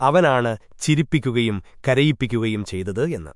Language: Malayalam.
അവനാണ് ചിരിപ്പിക്കുകയും കരയിപ്പിക്കുകയും ചെയ്തത് എന്ന്.